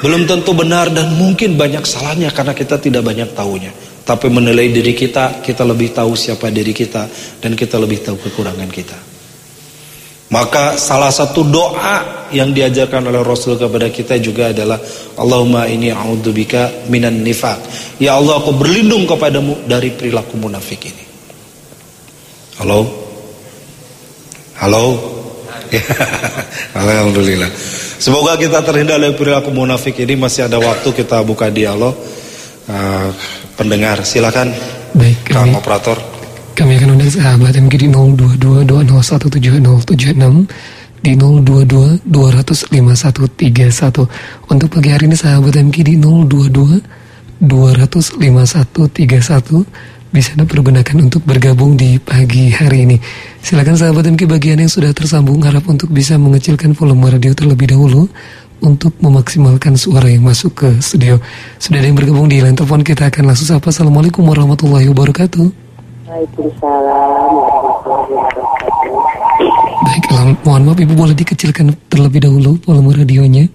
belum tentu benar dan mungkin banyak salahnya karena kita tidak banyak tahunya. Tapi menilai diri kita, kita lebih tahu siapa diri kita dan kita lebih tahu kekurangan kita. Maka salah satu doa yang diajarkan oleh Rasul kepada kita juga adalah Allahumma ini a'udzubika minan nifaq. Ya Allah aku berlindung kepadamu dari perilaku munafik ini. Halo? Halo? Alhamdulillah. Semoga kita terhindar dari perilaku munafik ini masih ada waktu kita buka dialog. Uh, pendengar silakan. Baik, Kang operator. Kami akan undang sahabat MG di 0222017076 di 022-200-5131 Untuk pagi hari ini sahabat MG di 022-200-5131 bisa Anda pergunakan untuk bergabung di pagi hari ini. Silakan sahabat MG bagian yang sudah tersambung harap untuk bisa mengecilkan volume radio terlebih dahulu untuk memaksimalkan suara yang masuk ke studio. Sudah ada yang bergabung di line telepon kita akan langsung sapa. Assalamualaikum warahmatullahi wabarakatuh. Waalaikumsalam warahmatullahi wabarakatuh. Baik, mohon maaf Ibu boleh dikecilkan terlebih dahulu volume radionya.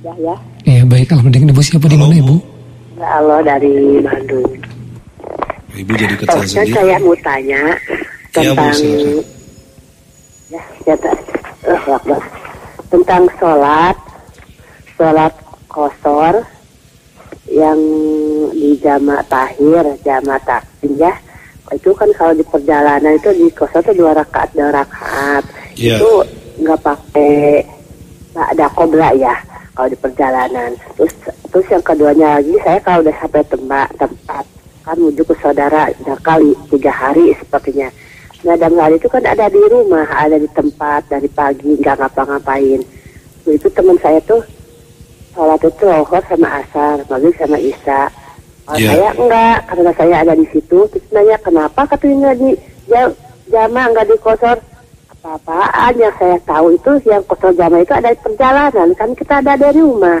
Ya, ya. Ya, baik. Alhamdulillah. Ibu siapa di mana Ibu? Ya Allah dari Bandung. Ibu jadi kecil oh, sendiri. Saya mau tanya iya, tentang ya, ya, ya, uh, tentang sholat, sholat kosor yang di jamaah tahir, jamaah takbir ya. Itu kan kalau di perjalanan itu di kosa itu dua rakaat, dua rakaat. Yeah. Itu nggak pakai ada kobra ya kalau di perjalanan. Terus terus yang keduanya lagi saya kalau udah sampai tempat tempat kan menuju ke saudara udah kali tiga hari sepertinya. Nah dan hari itu kan ada di rumah, ada di tempat dari pagi nggak ngapa-ngapain. Itu teman saya tuh sholat itu lohor sama asar, maghrib sama isya. Oh, Iya. Saya enggak, karena saya ada di situ. Terus nanya kenapa katanya di jam jama nggak di kosor apa-apaan yang saya tahu itu yang kosor jama itu ada di perjalanan kan kita ada dari rumah.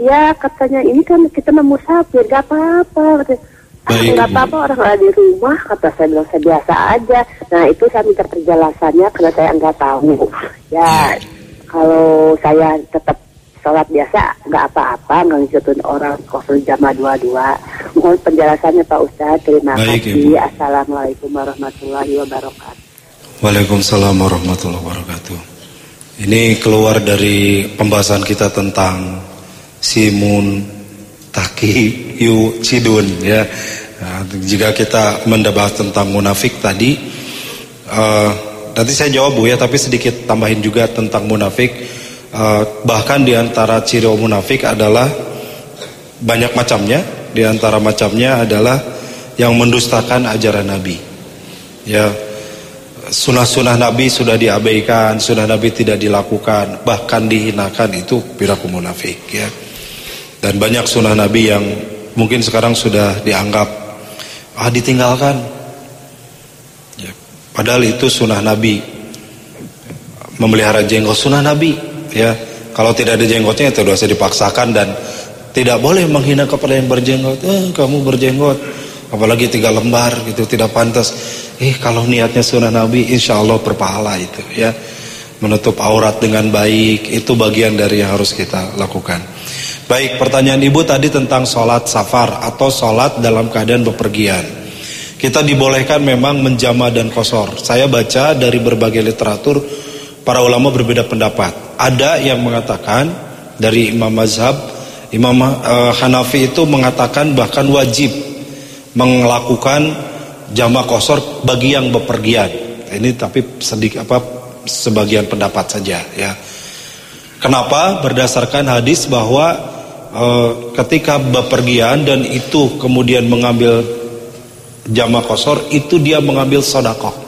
Ya katanya ini kan kita mau musafir, gak apa-apa. Katanya, Ah, nggak apa-apa orang ada di rumah kata saya bilang saya biasa aja. Nah itu saya minta penjelasannya karena saya nggak tahu. Ya kalau saya tetap sholat biasa nggak apa-apa nggak ngikutin orang kosong jamaah dua-dua. Mohon penjelasannya Pak Ustadz. Terima Baik, kasih. Ibu. Assalamualaikum warahmatullahi wabarakatuh. Waalaikumsalam warahmatullahi wabarakatuh. Ini keluar dari pembahasan kita tentang Simun Taki Yu Cidun ya. Nah, jika kita mendebahas tentang munafik tadi, eh, nanti saya jawab bu ya, tapi sedikit tambahin juga tentang munafik. Eh, bahkan di antara ciri munafik adalah banyak macamnya. Di antara macamnya adalah yang mendustakan ajaran Nabi. Ya, sunnah-sunnah Nabi sudah diabaikan, sunnah Nabi tidak dilakukan, bahkan dihinakan itu perilaku munafik ya. Dan banyak sunnah Nabi yang mungkin sekarang sudah dianggap ah ditinggalkan. Ya, padahal itu sunnah Nabi memelihara jenggot sunnah Nabi ya. Kalau tidak ada jenggotnya itu dosa dipaksakan dan tidak boleh menghina kepada yang berjenggot. Eh, kamu berjenggot apalagi tiga lembar gitu tidak pantas. Eh kalau niatnya sunnah Nabi insya Allah berpahala itu ya. Menutup aurat dengan baik itu bagian dari yang harus kita lakukan. Baik pertanyaan ibu tadi tentang sholat safar atau sholat dalam keadaan bepergian. Kita dibolehkan memang menjama dan kosor. Saya baca dari berbagai literatur para ulama berbeda pendapat. Ada yang mengatakan dari Imam Mazhab, Imam eh, Hanafi itu mengatakan bahkan wajib melakukan jama kosor bagi yang bepergian. Ini tapi sedikit apa sebagian pendapat saja ya. Kenapa? Berdasarkan hadis bahwa ketika bepergian dan itu kemudian mengambil jama kosor itu dia mengambil sodakoh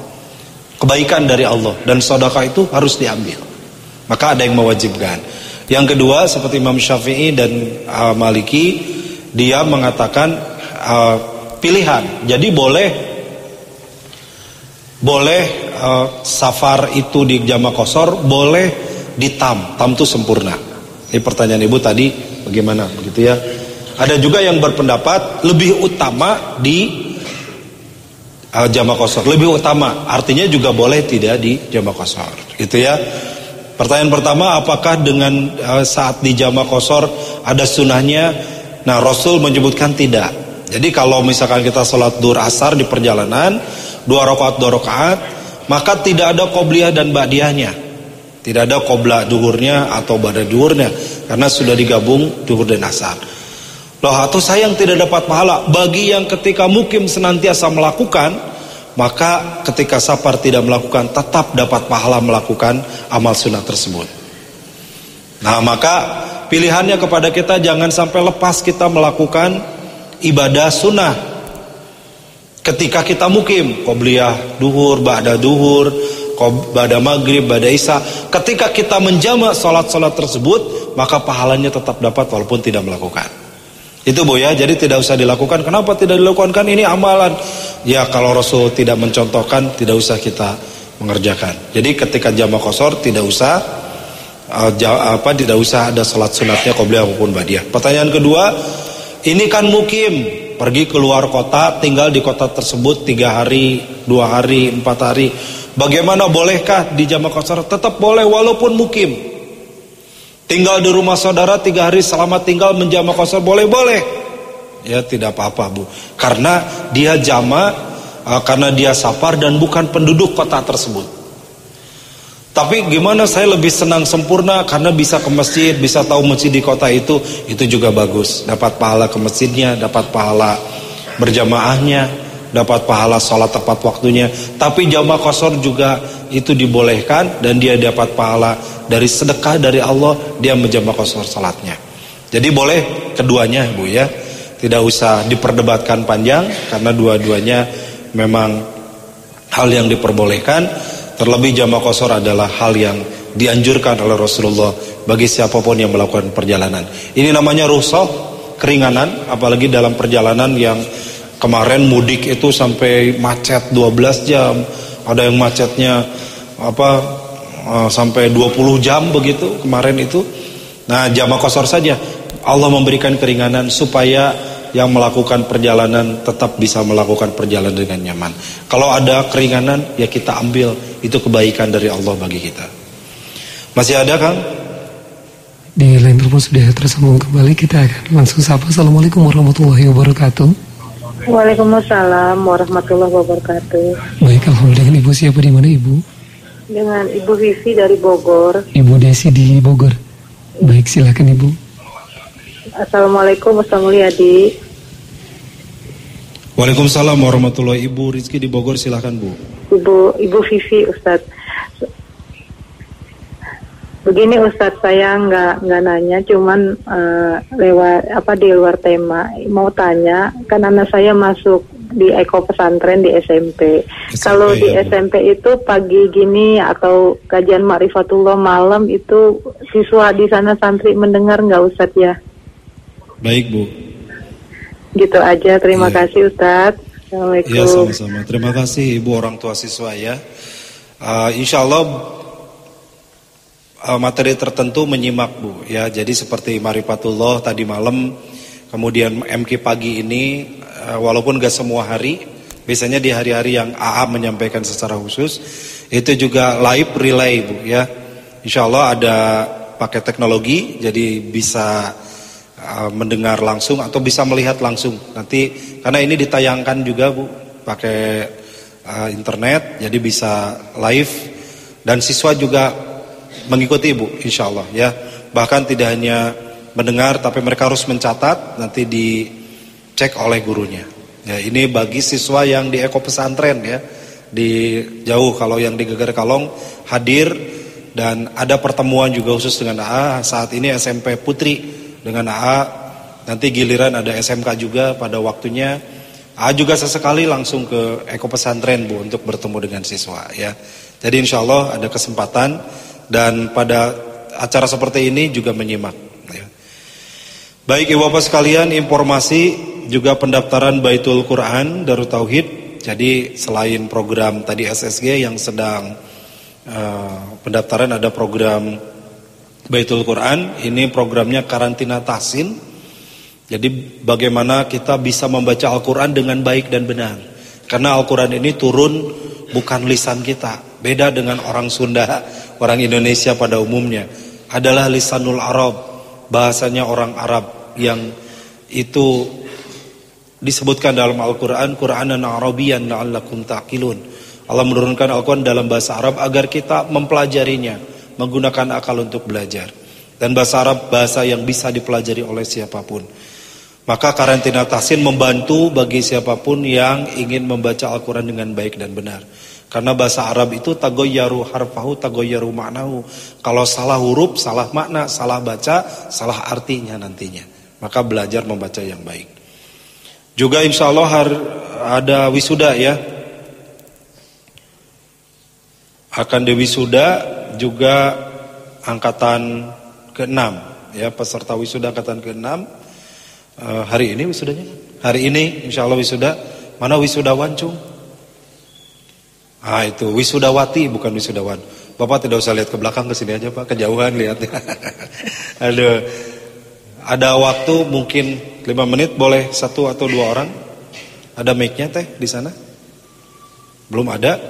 kebaikan dari Allah dan sodakoh itu harus diambil. Maka ada yang mewajibkan. Yang kedua seperti Imam Syafi'i dan uh, Maliki dia mengatakan uh, pilihan. Jadi boleh boleh uh, safar itu di jama kosor, boleh di tam. Tam itu sempurna. Ini pertanyaan Ibu tadi bagaimana? Begitu ya? Ada juga yang berpendapat lebih utama di uh, jama kosor. Lebih utama artinya juga boleh tidak di jama kosor. Gitu ya. Pertanyaan pertama apakah dengan uh, saat di jama kosor ada sunnahnya? Nah Rasul menyebutkan tidak. Jadi kalau misalkan kita sholat dur asar di perjalanan dua rakaat dua rakaat maka tidak ada qobliyah dan ba'diyahnya tidak ada qobla duhurnya atau ba'da duhurnya karena sudah digabung duhur dan asar. Loh atau saya yang tidak dapat pahala? Bagi yang ketika mukim senantiasa melakukan Maka ketika safar tidak melakukan Tetap dapat pahala melakukan amal sunnah tersebut. Nah maka pilihannya kepada kita Jangan sampai lepas kita melakukan ibadah sunnah. Ketika kita mukim Qobliyah duhur, ba'da duhur Ba'da maghrib, ba'da isya Ketika kita menjamak sholat-sholat tersebut Maka pahalanya tetap dapat walaupun tidak melakukan itu bu ya, jadi tidak usah dilakukan. Kenapa tidak dilakukan? Kan ini amalan. Ya kalau Rasul tidak mencontohkan, tidak usah kita mengerjakan. Jadi ketika jamaah kosor tidak usah ja- apa tidak usah ada salat sunatnya qobliyah maupun badiah. Pertanyaan kedua, ini kan mukim pergi keluar kota, tinggal di kota tersebut tiga hari, dua hari, empat hari. Bagaimana bolehkah di jamaah kosor? Tetap boleh walaupun mukim. Tinggal di rumah saudara tiga hari selamat tinggal menjama kosor boleh-boleh. Ya tidak apa-apa bu. Karena dia jama, uh, karena dia safar dan bukan penduduk kota tersebut. Tapi gimana saya lebih senang sempurna karena bisa ke masjid, bisa tahu masjid di kota itu, itu juga bagus. Dapat pahala ke masjidnya, dapat pahala berjamaahnya, dapat pahala sholat tepat waktunya. Tapi jamaah kosor juga itu dibolehkan dan dia dapat pahala dari sedekah dari Allah dia menjamaah kosor sholatnya. Jadi boleh keduanya bu ya, tidak usah diperdebatkan panjang karena dua-duanya memang hal yang diperbolehkan terlebih jamaah kosor adalah hal yang dianjurkan oleh Rasulullah bagi siapa pun yang melakukan perjalanan ini namanya rusuh keringanan apalagi dalam perjalanan yang kemarin mudik itu sampai macet 12 jam ada yang macetnya apa uh, sampai 20 jam begitu kemarin itu nah jamaah kosor saja Allah memberikan keringanan supaya yang melakukan perjalanan tetap bisa melakukan perjalanan dengan nyaman. Kalau ada keringanan ya kita ambil itu kebaikan dari Allah bagi kita. Masih ada Kang? Di lain telepon sudah tersambung kembali kita akan langsung sapa. Assalamualaikum warahmatullahi wabarakatuh. Waalaikumsalam warahmatullahi wabarakatuh. Baik, alhamdulillah dengan Ibu siapa di mana Ibu? Dengan Ibu Vivi dari Bogor. Ibu Desi di Bogor. Baik, silakan Ibu. Assalamualaikum warahmatullahi Waalaikumsalam warahmatullahi Ibu Rizki di Bogor silahkan Bu. Ibu Ibu Vivi Ustadz. Begini Ustadz saya nggak nggak nanya, cuman uh, lewat apa di luar tema mau tanya kan anak saya masuk di Eko Pesantren di SMP. SMP Kalau di ya, SMP itu pagi gini atau kajian Ma'rifatullah malam itu siswa di sana santri mendengar nggak Ustadz ya? Baik Bu. Gitu aja. Terima ya. kasih Ustadz. Assalamualaikum. Ya sama-sama. Terima kasih Ibu orang tua siswa ya. Uh, insya Allah materi tertentu menyimak Bu ya. Jadi seperti Marifatullah tadi malam, kemudian MK pagi ini uh, walaupun gak semua hari, biasanya di hari-hari yang AA menyampaikan secara khusus, itu juga live relay Bu ya. Insya Allah ada pakai teknologi jadi bisa Uh, mendengar langsung atau bisa melihat langsung. Nanti karena ini ditayangkan juga Bu pakai internet jadi bisa live dan siswa juga mengikuti Bu insya Allah ya. Bahkan tidak hanya mendengar tapi mereka harus mencatat nanti dicek oleh gurunya. Ya ini bagi siswa yang di eko pesantren ya. Di jauh kalau yang di Geger Kalong hadir dan ada pertemuan juga khusus dengan AA saat ini SMP Putri dengan AA nanti giliran ada SMK juga pada waktunya. AA juga sesekali langsung ke Eko Pesantren Bu untuk bertemu dengan siswa ya. Jadi insya Allah ada kesempatan dan pada acara seperti ini juga menyimak ya. baik ibu bapak sekalian informasi juga pendaftaran Baitul Quran Darut Tauhid jadi selain program tadi SSG yang sedang uh, pendaftaran ada program Baitul Quran ini programnya karantina tahsin. Jadi bagaimana kita bisa membaca Al-Quran dengan baik dan benar? Karena Al-Quran ini turun bukan lisan kita beda dengan orang Sunda orang Indonesia pada umumnya adalah lisanul Arab bahasanya orang Arab yang itu disebutkan dalam Al-Quran Quranan Arabian la'allakum ta'qilun Allah menurunkan Al-Quran dalam bahasa Arab agar kita mempelajarinya menggunakan akal untuk belajar. Dan bahasa Arab bahasa yang bisa dipelajari oleh siapa pun. Maka karantina tahsin membantu bagi siapa pun yang ingin membaca Al-Quran dengan baik dan benar. Karena bahasa Arab itu tagoyaru harfahu tagoyaru maknahu. Kalau salah huruf, salah makna, salah baca, salah artinya nantinya. Maka belajar membaca yang baik. Juga insya Allah ada wisuda ya. Akan diwisuda juga angkatan ke-6 ya peserta wisuda angkatan ke-6 uh, eh, hari ini wisudanya hari ini insya Allah wisuda mana wisudawan cung ah itu. Wisudawati bukan wisudawan Bapak tidak usah lihat ke belakang ke sini aja Pak. Kejauhan lihat. Ada ada waktu mungkin 5 menit boleh satu atau dua orang? Ada mic-nya teh di sana? Belum ada?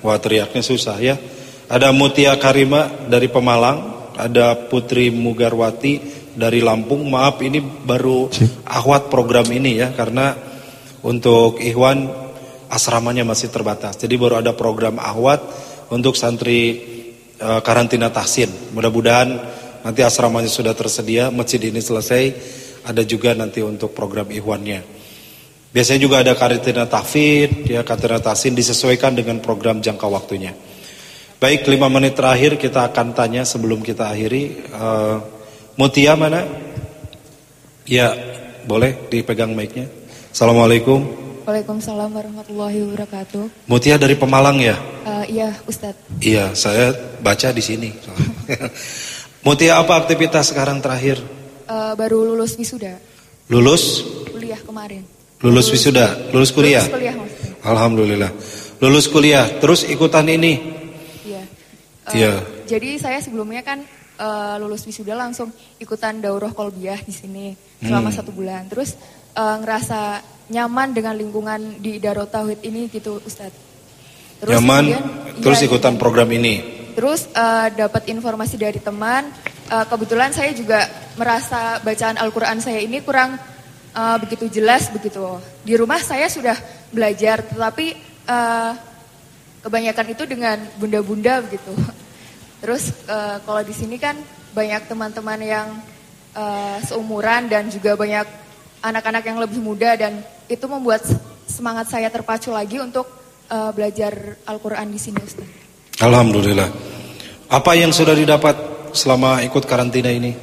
Wah teriaknya susah ya. Ada Mutia Karima dari Pemalang, ada Putri Mugarwati dari Lampung. Maaf ini baru ahwat program ini ya karena untuk Ikhwan asramanya masih terbatas. Jadi baru ada program ahwat untuk santri uh, karantina tahsin. Mudah-mudahan nanti asramanya sudah tersedia, masjid ini selesai, ada juga nanti untuk program Ikhwannya. Biasanya juga ada karantina tahfid, ya karantina tahsin disesuaikan dengan program jangka waktunya. Baik, lima menit terakhir kita akan tanya sebelum kita akhiri. Uh, Mutia mana? Ya, boleh dipegang mic-nya. Assalamualaikum. Waalaikumsalam warahmatullahi wabarakatuh. Mutia dari Pemalang ya? Uh, iya, Ustadz. Iya, saya baca di sini. Mutia apa aktivitas sekarang terakhir? Uh, baru lulus wisuda. Lulus? Kuliah kemarin. Lulus, lulus wisuda, lulus kuliah. Lulus kuliah maksudnya. Alhamdulillah. Lulus kuliah, terus ikutan ini? Iya. Uh, iya. Jadi saya sebelumnya kan uh, lulus wisuda langsung ikutan daurah kolbiah di sini selama hmm. satu bulan. Terus uh, ngerasa nyaman dengan lingkungan di Darut Tauhid ini gitu Ustadz. Terus nyaman, kemudian, terus ya, ikutan program ini. Terus uh, dapat informasi dari teman, uh, kebetulan saya juga merasa bacaan Al-Quran saya ini kurang uh, begitu jelas begitu. Di rumah saya sudah belajar, tetapi uh, kebanyakan itu dengan bunda-bunda begitu. Terus uh, kalau di sini kan banyak teman-teman yang uh, seumuran dan juga banyak anak-anak yang lebih muda dan itu membuat semangat saya terpacu lagi untuk uh, belajar Al-Quran di sini Ustaz. Alhamdulillah. Apa yang sudah didapat selama ikut karantina ini?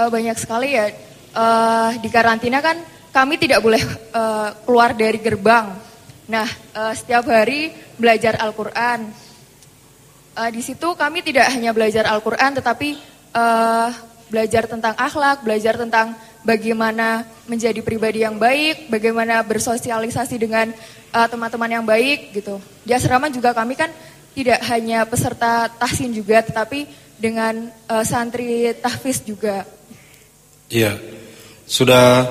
Uh, banyak sekali ya. Uh, di karantina kan kami tidak boleh uh, keluar dari gerbang. Nah, uh, setiap hari belajar Al-Quran. Uh, di situ kami tidak hanya belajar Al-Quran, tetapi uh, belajar tentang akhlak, belajar tentang bagaimana menjadi pribadi yang baik, bagaimana bersosialisasi dengan uh, teman-teman uh, yang baik gitu. Di asrama juga kami kan tidak hanya peserta tahsin juga, tetapi dengan uh, santri tahfiz juga. Iya, sudah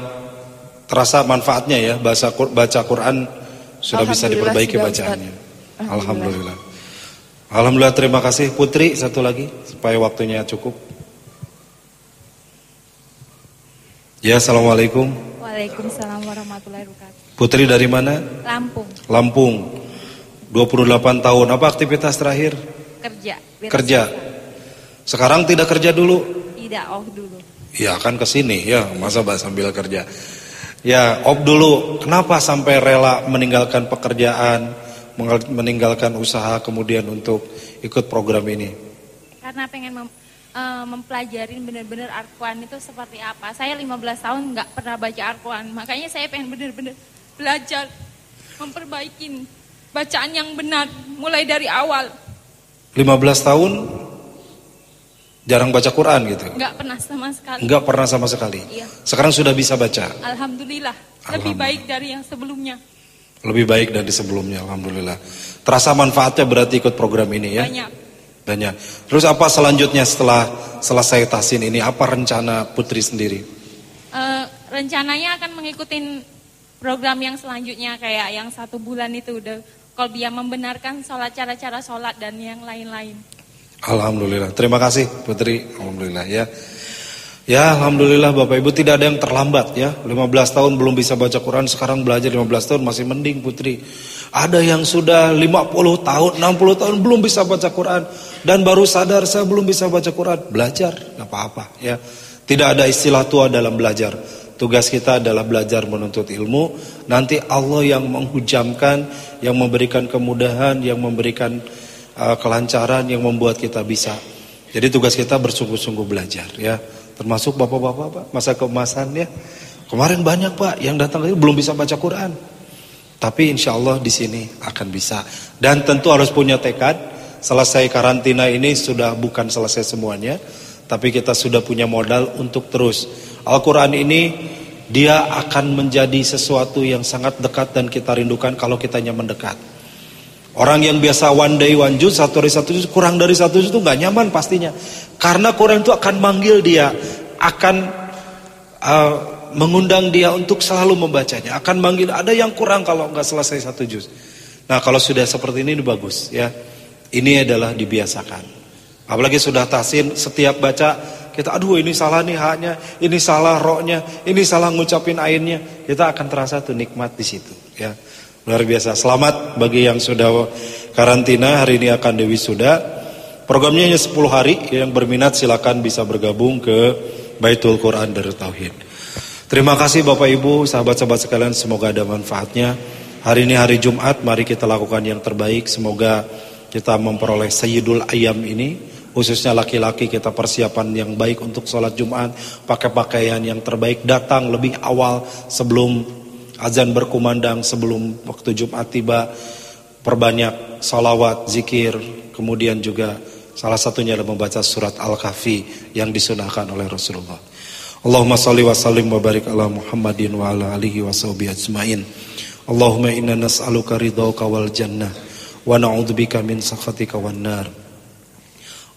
terasa manfaatnya ya baca baca Quran sudah bisa diperbaiki sudah bacaannya. Alhamdulillah. Alhamdulillah. Alhamdulillah terima kasih Putri satu lagi supaya waktunya cukup. Ya, Assalamualaikum. Waalaikumsalam warahmatullahi wabarakatuh. Putri dari mana? Lampung. Lampung. 28 tahun. Apa aktivitas terakhir? Kerja. Kerja. Sekarang tidak kerja dulu? Tidak, off dulu. Ya, kan ke sini ya, masa bahas sambil kerja. Ya, off dulu. Kenapa sampai rela meninggalkan pekerjaan, meninggalkan usaha kemudian untuk ikut program ini? Karena pengen uh, mempelajarin benar-benar Al-Quran itu seperti apa. Saya 15 tahun nggak pernah baca Al-Quran, makanya saya pengen benar-benar belajar memperbaiki bacaan yang benar mulai dari awal. 15 tahun jarang baca Quran gitu? Nggak pernah sama sekali. Nggak pernah sama sekali. Iya. Sekarang sudah bisa baca. Alhamdulillah. Alhamdulillah. Lebih baik dari yang sebelumnya. Lebih baik dari sebelumnya, alhamdulillah. Terasa manfaatnya berarti ikut program ini ya? Banyak. Banyak. Terus apa selanjutnya setelah selesai tahsin ini? Apa rencana Putri sendiri? Uh, rencananya akan mengikuti program yang selanjutnya kayak yang satu bulan itu udah kalau dia membenarkan sholat cara-cara sholat dan yang lain-lain. Alhamdulillah. Terima kasih Putri. Alhamdulillah ya. Ya Alhamdulillah Bapak Ibu tidak ada yang terlambat ya 15 tahun belum bisa baca Quran Sekarang belajar 15 tahun masih mending Putri Ada yang sudah 50 tahun 60 tahun belum bisa baca Quran. Dan baru sadar saya belum bisa baca Quran. Belajar nggak apa-apa ya. Tidak ada istilah tua dalam belajar. Tugas kita adalah belajar menuntut ilmu. Nanti Allah yang menghujamkan Yang memberikan kemudahan Yang memberikan uh, kelancaran Yang membuat kita bisa. Jadi tugas kita bersungguh-sungguh belajar ya. Termasuk bapak-bapak Pak, masa keemasan ya. Kemarin banyak Pak yang datang belum bisa baca Quran. Tapi insya Allah di sini akan bisa. Dan tentu harus punya tekad. Selesai karantina ini sudah bukan selesai semuanya. Tapi kita sudah punya modal untuk terus. Al-Quran ini dia akan menjadi sesuatu yang sangat dekat dan kita rindukan kalau kitanya mendekat. Orang yang biasa one day one juz, satu hari satu juz, kurang dari satu juz itu nggak nyaman pastinya. Karena Quran itu akan manggil dia, akan uh, mengundang dia untuk selalu membacanya. Akan manggil, ada yang kurang kalau nggak selesai satu juz. Nah kalau sudah seperti ini, ini bagus ya. Ini adalah dibiasakan. Apalagi sudah tasin, setiap baca kita aduh ini salah nih haknya, ini salah roknya, ini salah ngucapin ainnya. Kita akan terasa tuh nikmat di situ ya. Luar biasa. Selamat bagi yang sudah karantina. Hari ini akan Dewi sudah. Programnya hanya 10 hari. Yang berminat silakan bisa bergabung ke Baitul Quran dari Tauhid. Terima kasih Bapak Ibu, sahabat-sahabat sekalian. Semoga ada manfaatnya. Hari ini hari Jumat. Mari kita lakukan yang terbaik. Semoga kita memperoleh Sayyidul Ayam ini. Khususnya laki-laki kita persiapan yang baik untuk sholat Jumat. Pakai pakaian yang terbaik. Datang lebih awal sebelum azan berkumandang sebelum waktu Jumat tiba perbanyak salawat, zikir, kemudian juga salah satunya adalah membaca surat Al-Kahfi yang disunahkan oleh Rasulullah. Allahumma salli wa sallim wa barik ala Muhammadin wa ala alihi wa sahbihi ajmain. Allahumma inna nas'aluka ridhaka wal jannah wa na'udzubika min sakhatika wan nar.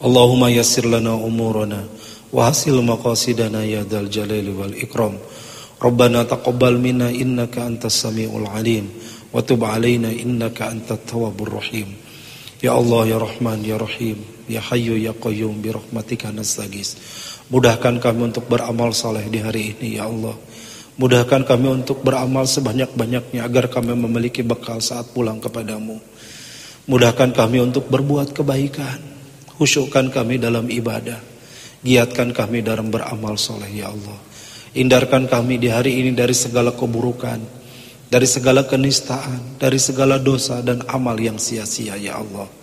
Allahumma yassir lana umurana wa hasil maqasidana ya dal jalali wal ikram. Rabbana taqabbal minna innaka antas samiul alim wa tub alaina innaka antat tawwabur rahim. Ya Allah ya Rahman ya Rahim ya Hayyu ya Qayyum bi rahmatika nastaghis. Mudahkan kami untuk beramal saleh di hari ini ya Allah. Mudahkan kami untuk beramal sebanyak-banyaknya agar kami memiliki bekal saat pulang kepadamu. Mudahkan kami untuk berbuat kebaikan. Khusyukkan kami dalam ibadah. Giatkan kami dalam beramal soleh ya Allah. Hindarkan kami di hari ini dari segala keburukan, dari segala kenistaan, dari segala dosa dan amal yang sia-sia ya Allah.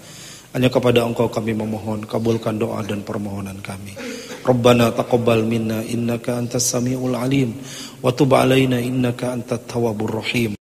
Hanya kepada Engkau kami memohon, kabulkan doa dan permohonan kami. Rabbana taqabbal minna innaka antas samiul alim wa tub alaina innaka antat tawwabur rahim.